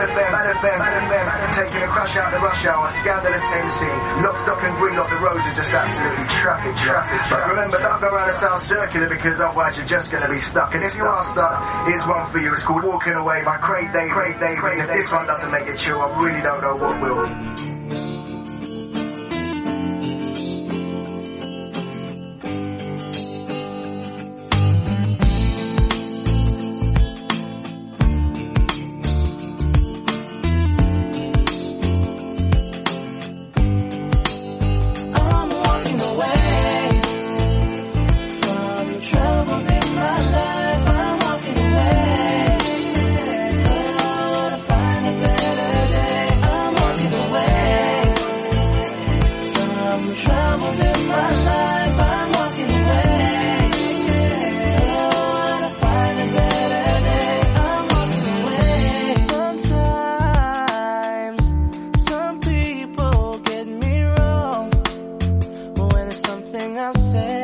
Bad FM, Bad FM, Bad FM, taking a crash out the rush hour, scandalous MC. Lock, stock and gridlock, the roads are just absolutely traffic, traffic. But remember, don't go around the South Circular because otherwise you're just going to be stuck. And if you are stuck, here's one for you. It's called Walking Away by Craig David. Craig David. If this one doesn't make it chill, I really don't know what will. I said